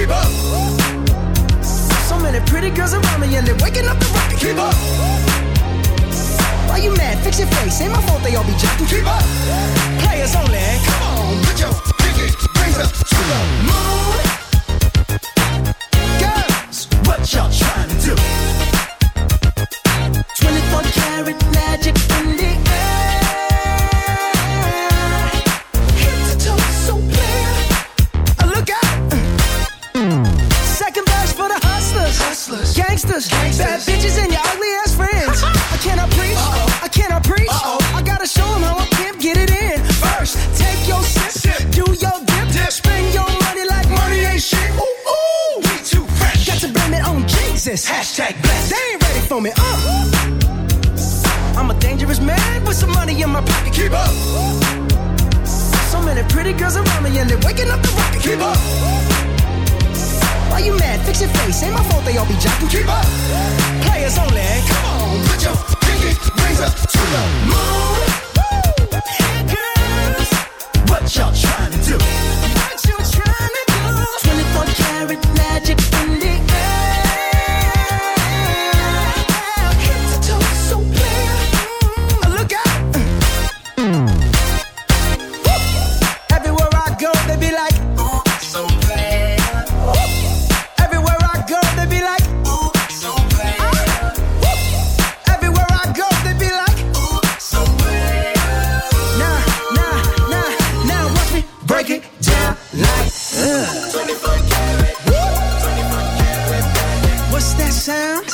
keep up. So many pretty girls around me, and they're waking up the rocket. Keep up. Why you mad? Fix your face. Ain't my fault they all be jacking. Keep up. Players only. Come on, put your pinky raise up to the moon. Girls, what y'all trying to do?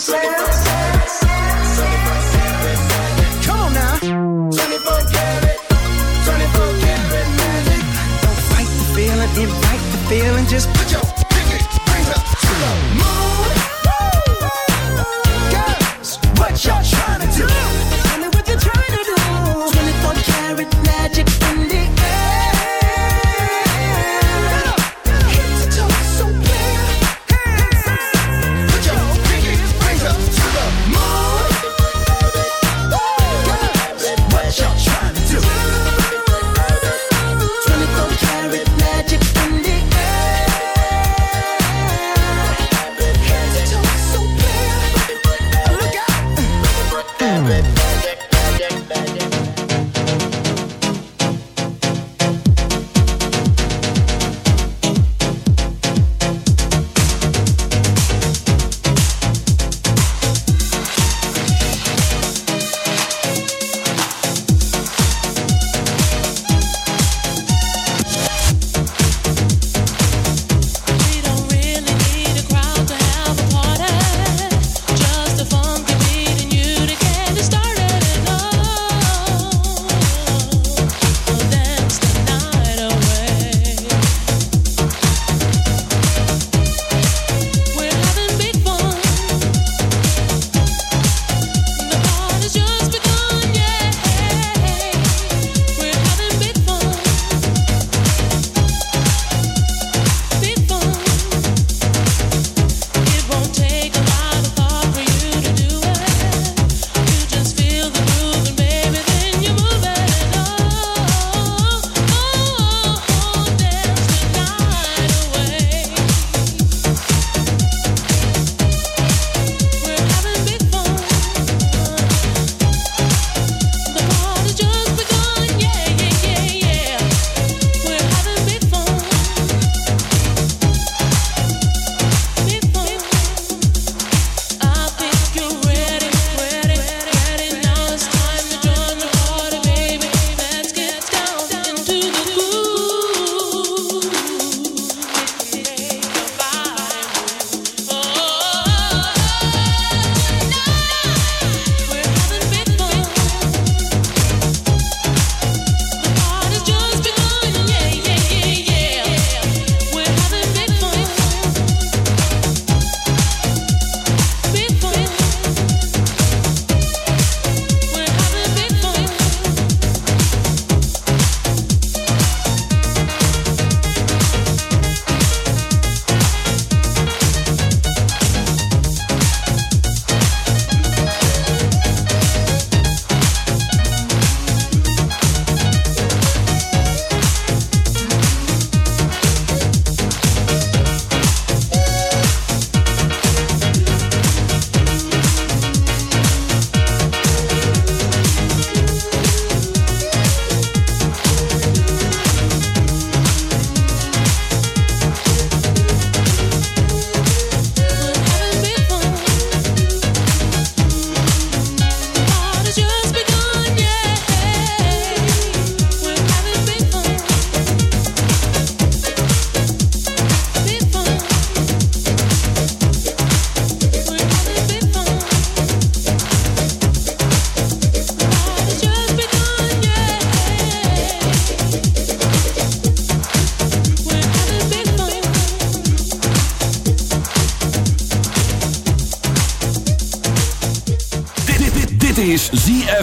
myself.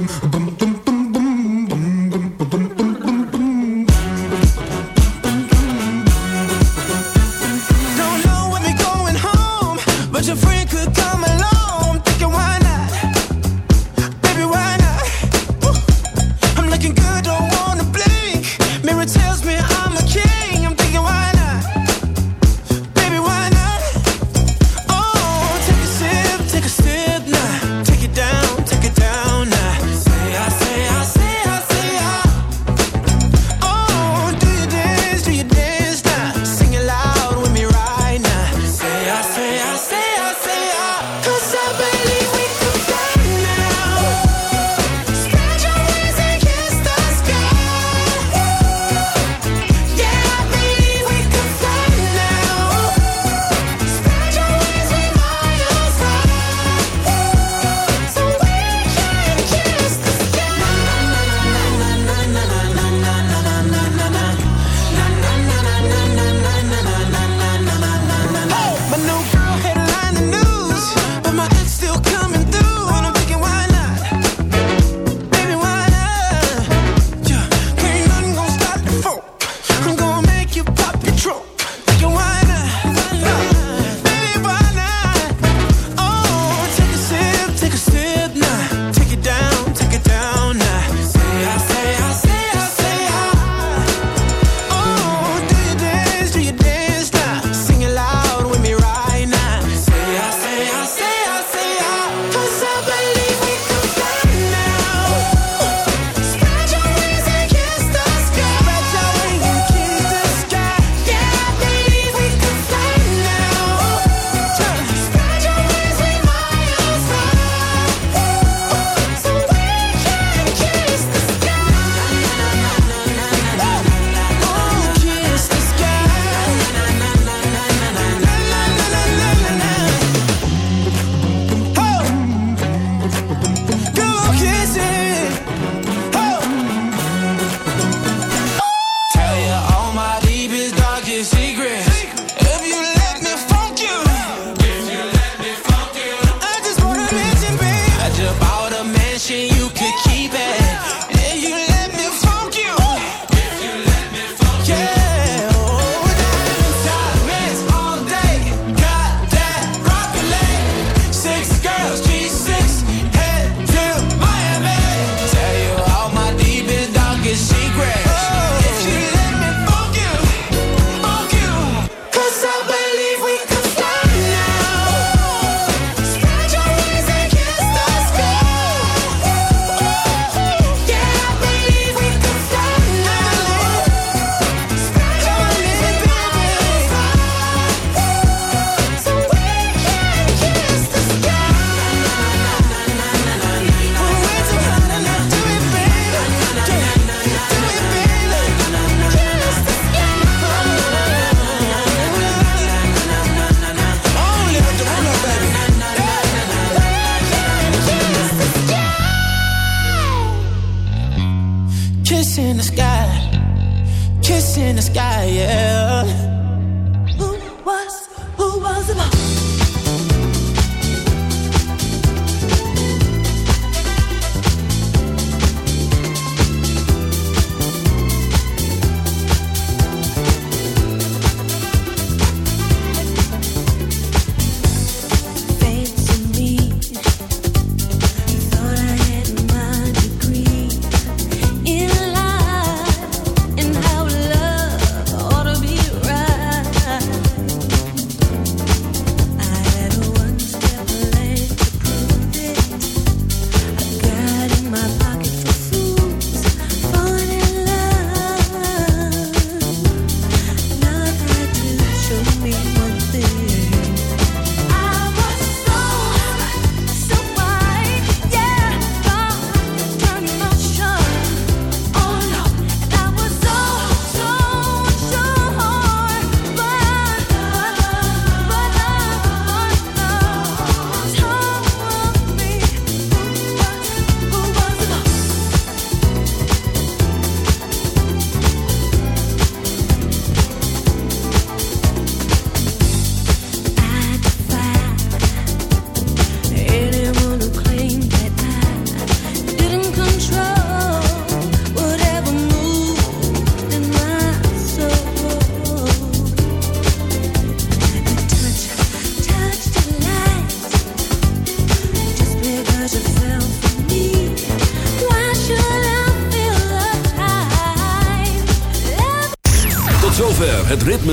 Boom.